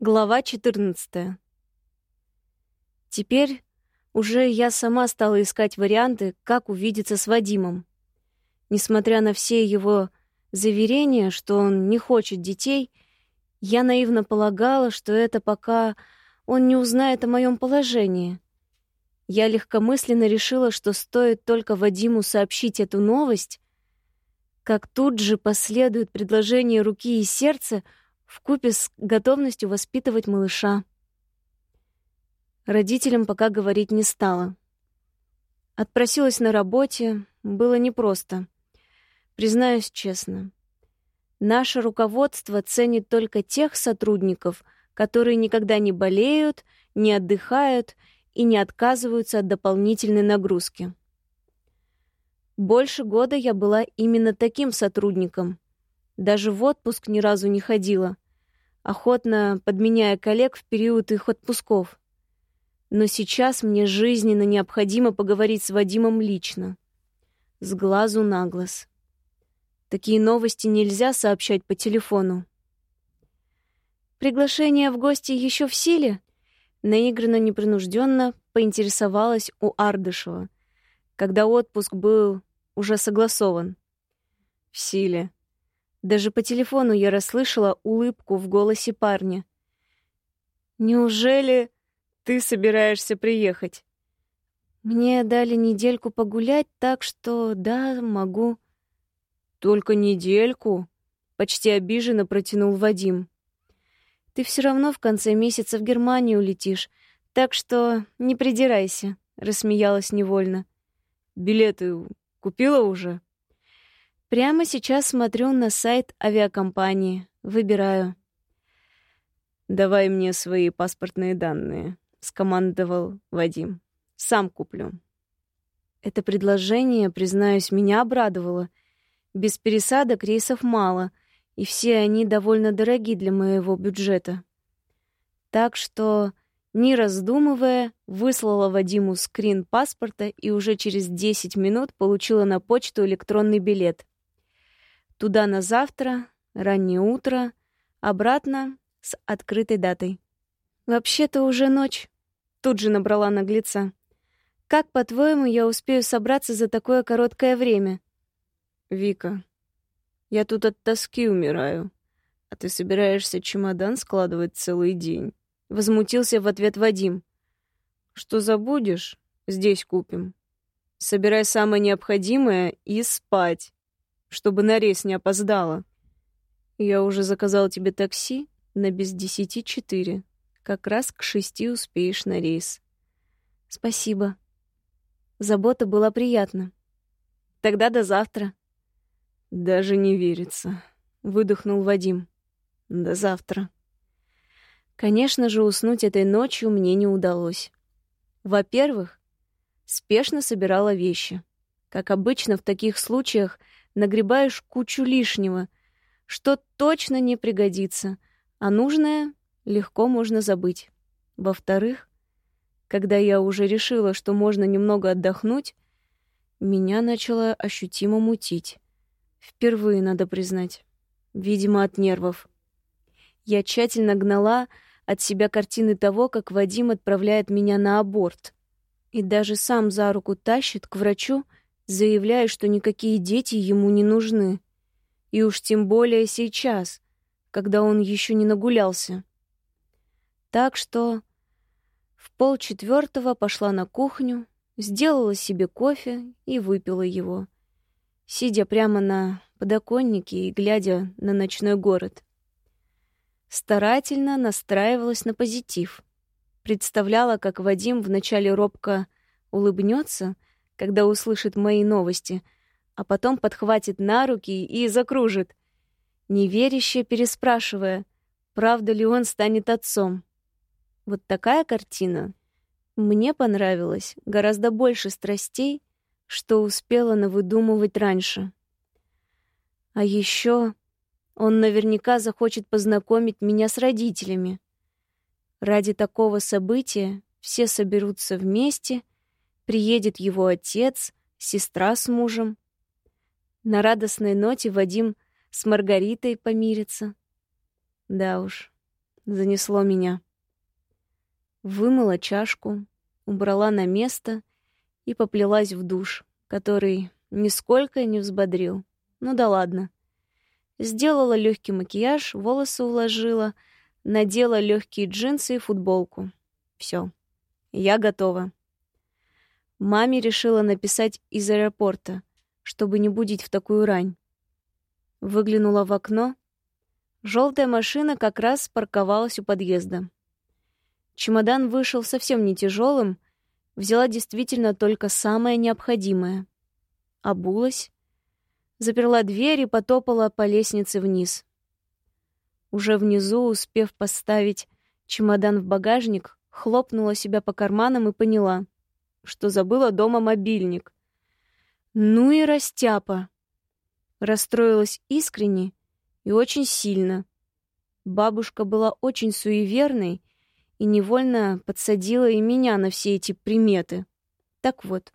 Глава 14. Теперь уже я сама стала искать варианты, как увидеться с Вадимом. Несмотря на все его заверения, что он не хочет детей, я наивно полагала, что это пока он не узнает о моем положении. Я легкомысленно решила, что стоит только Вадиму сообщить эту новость, как тут же последует предложение руки и сердца — вкупе с готовностью воспитывать малыша. Родителям пока говорить не стала. Отпросилась на работе, было непросто. Признаюсь честно. Наше руководство ценит только тех сотрудников, которые никогда не болеют, не отдыхают и не отказываются от дополнительной нагрузки. Больше года я была именно таким сотрудником, даже в отпуск ни разу не ходила, охотно подменяя коллег в период их отпусков. Но сейчас мне жизненно необходимо поговорить с Вадимом лично. С глазу на глаз. Такие новости нельзя сообщать по телефону. «Приглашение в гости еще в силе?» Наигранно непринужденно поинтересовалась у Ардышева, когда отпуск был уже согласован. «В силе», даже по телефону я расслышала улыбку в голосе парня. «Неужели ты собираешься приехать?» «Мне дали недельку погулять, так что да, могу». «Только недельку?» — почти обиженно протянул Вадим. «Ты все равно в конце месяца в Германию летишь, так что не придирайся», — рассмеялась невольно. «Билеты купила уже?» Прямо сейчас смотрю на сайт авиакомпании, выбираю. «Давай мне свои паспортные данные», — скомандовал Вадим. «Сам куплю». Это предложение, признаюсь, меня обрадовало. Без пересадок рейсов мало, и все они довольно дороги для моего бюджета. Так что, не раздумывая, выслала Вадиму скрин паспорта и уже через 10 минут получила на почту электронный билет. Туда на завтра, раннее утро, обратно с открытой датой. «Вообще-то уже ночь», — тут же набрала наглеца. «Как, по-твоему, я успею собраться за такое короткое время?» «Вика, я тут от тоски умираю, а ты собираешься чемодан складывать целый день?» Возмутился в ответ Вадим. «Что забудешь? Здесь купим. Собирай самое необходимое и спать» чтобы на рейс не опоздала. Я уже заказал тебе такси на без десяти четыре. Как раз к шести успеешь на рейс. Спасибо. Забота была приятна. Тогда до завтра. Даже не верится, выдохнул Вадим. До завтра. Конечно же, уснуть этой ночью мне не удалось. Во-первых, спешно собирала вещи. Как обычно в таких случаях, нагребаешь кучу лишнего, что точно не пригодится, а нужное легко можно забыть. Во-вторых, когда я уже решила, что можно немного отдохнуть, меня начало ощутимо мутить. Впервые, надо признать. Видимо, от нервов. Я тщательно гнала от себя картины того, как Вадим отправляет меня на аборт. И даже сам за руку тащит к врачу, заявляя, что никакие дети ему не нужны. И уж тем более сейчас, когда он еще не нагулялся. Так что в полчетвертого пошла на кухню, сделала себе кофе и выпила его, сидя прямо на подоконнике и глядя на ночной город. Старательно настраивалась на позитив. Представляла, как Вадим вначале робко улыбнется — когда услышит мои новости, а потом подхватит на руки и закружит, неверяще переспрашивая, правда ли он станет отцом. Вот такая картина мне понравилась гораздо больше страстей, что успела навыдумывать раньше. А еще он наверняка захочет познакомить меня с родителями. Ради такого события все соберутся вместе — Приедет его отец, сестра с мужем. На радостной ноте Вадим с Маргаритой помирится. Да уж, Занесло меня. Вымыла чашку, убрала на место и поплелась в душ, который нисколько не взбодрил. Ну да ладно. Сделала легкий макияж, волосы уложила, надела легкие джинсы и футболку. Все, я готова. Маме решила написать из аэропорта, чтобы не будить в такую рань. Выглянула в окно. Желтая машина как раз парковалась у подъезда. Чемодан вышел совсем не тяжелым, взяла действительно только самое необходимое. Обулась, заперла дверь и потопала по лестнице вниз. Уже внизу, успев поставить чемодан в багажник, хлопнула себя по карманам и поняла, что забыла дома мобильник. Ну и растяпа. Расстроилась искренне и очень сильно. Бабушка была очень суеверной и невольно подсадила и меня на все эти приметы. Так вот,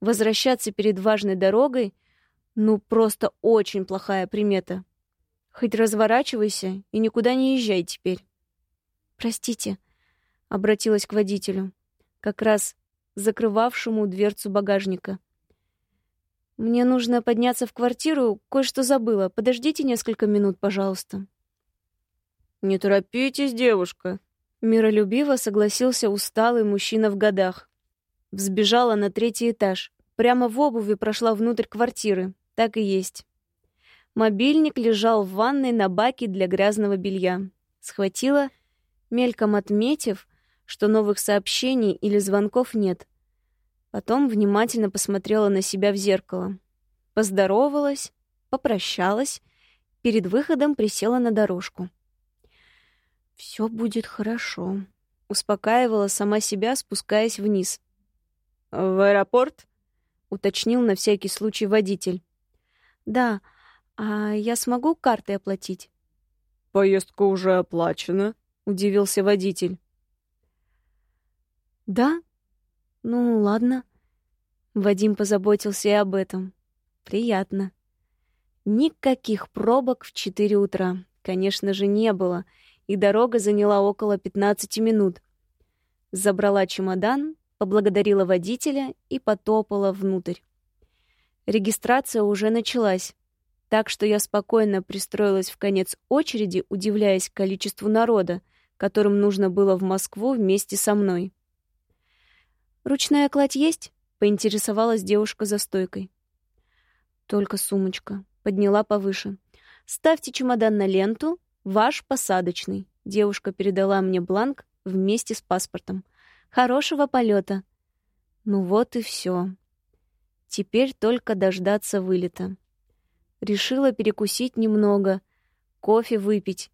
возвращаться перед важной дорогой — ну, просто очень плохая примета. Хоть разворачивайся и никуда не езжай теперь. «Простите», — обратилась к водителю, как раз закрывавшему дверцу багажника. «Мне нужно подняться в квартиру, кое-что забыла. Подождите несколько минут, пожалуйста». «Не торопитесь, девушка», — миролюбиво согласился усталый мужчина в годах. Взбежала на третий этаж. Прямо в обуви прошла внутрь квартиры. Так и есть. Мобильник лежал в ванной на баке для грязного белья. Схватила, мельком отметив, что новых сообщений или звонков нет. Потом внимательно посмотрела на себя в зеркало. Поздоровалась, попрощалась, перед выходом присела на дорожку. «Все будет хорошо», — успокаивала сама себя, спускаясь вниз. «В аэропорт?» — уточнил на всякий случай водитель. «Да. А я смогу картой оплатить?» «Поездка уже оплачена», — удивился водитель. «Да? Ну, ладно». Вадим позаботился и об этом. «Приятно». Никаких пробок в четыре утра, конечно же, не было, и дорога заняла около 15 минут. Забрала чемодан, поблагодарила водителя и потопала внутрь. Регистрация уже началась, так что я спокойно пристроилась в конец очереди, удивляясь количеству народа, которым нужно было в Москву вместе со мной. «Ручная кладь есть?» — поинтересовалась девушка за стойкой. «Только сумочка», — подняла повыше. «Ставьте чемодан на ленту, ваш посадочный». Девушка передала мне бланк вместе с паспортом. «Хорошего полета. Ну вот и все. Теперь только дождаться вылета. Решила перекусить немного, кофе выпить.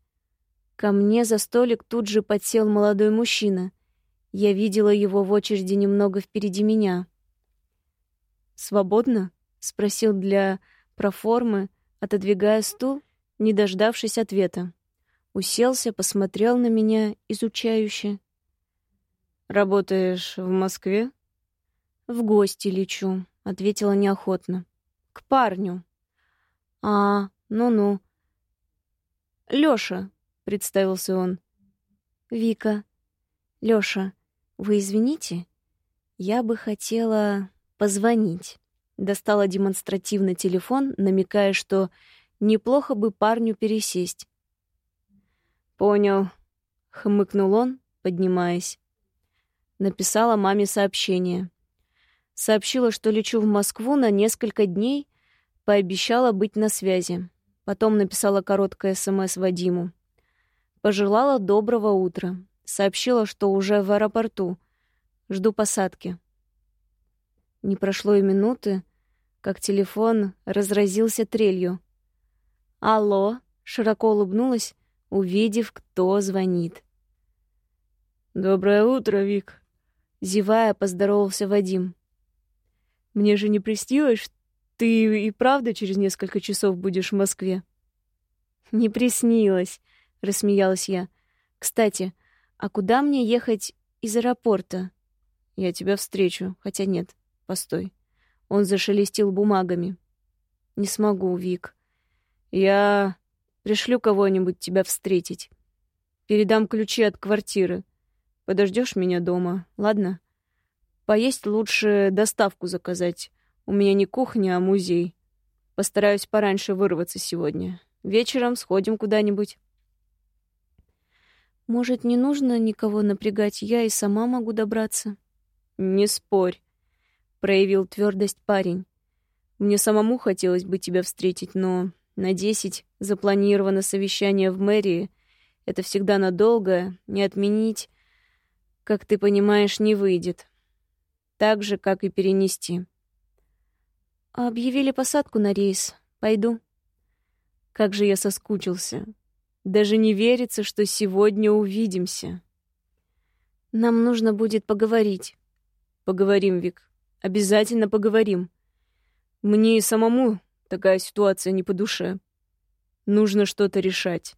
Ко мне за столик тут же подсел молодой мужчина. Я видела его в очереди немного впереди меня. «Свободно?» — спросил для проформы, отодвигая стул, не дождавшись ответа. Уселся, посмотрел на меня изучающе. «Работаешь в Москве?» «В гости лечу», — ответила неохотно. «К парню». «А, ну-ну». «Лёша», — представился он. «Вика». «Лёша, вы извините? Я бы хотела позвонить». Достала демонстративно телефон, намекая, что неплохо бы парню пересесть. «Понял», — хмыкнул он, поднимаясь. Написала маме сообщение. Сообщила, что лечу в Москву на несколько дней, пообещала быть на связи. Потом написала короткое СМС Вадиму. Пожелала доброго утра. Сообщила, что уже в аэропорту. Жду посадки. Не прошло и минуты, как телефон разразился трелью. «Алло!» — широко улыбнулась, увидев, кто звонит. «Доброе утро, Вик!» — зевая, поздоровался Вадим. Мне же не приснилось, ты и правда через несколько часов будешь в Москве. Не приснилось, рассмеялась я. Кстати, а куда мне ехать из аэропорта? Я тебя встречу, хотя нет. Постой. Он зашелестел бумагами. Не смогу, Вик. Я пришлю кого-нибудь тебя встретить. Передам ключи от квартиры. Подождешь меня дома, ладно? Поесть лучше доставку заказать. У меня не кухня, а музей. Постараюсь пораньше вырваться сегодня. Вечером сходим куда-нибудь. Может, не нужно никого напрягать, я и сама могу добраться. Не спорь, проявил твердость парень. Мне самому хотелось бы тебя встретить, но на десять запланировано совещание в мэрии. Это всегда надолго, не отменить, как ты понимаешь, не выйдет. Так же, как и перенести. Объявили посадку на рейс. Пойду. Как же я соскучился. Даже не верится, что сегодня увидимся. Нам нужно будет поговорить. Поговорим, Вик. Обязательно поговорим. Мне и самому такая ситуация не по душе. Нужно что-то решать.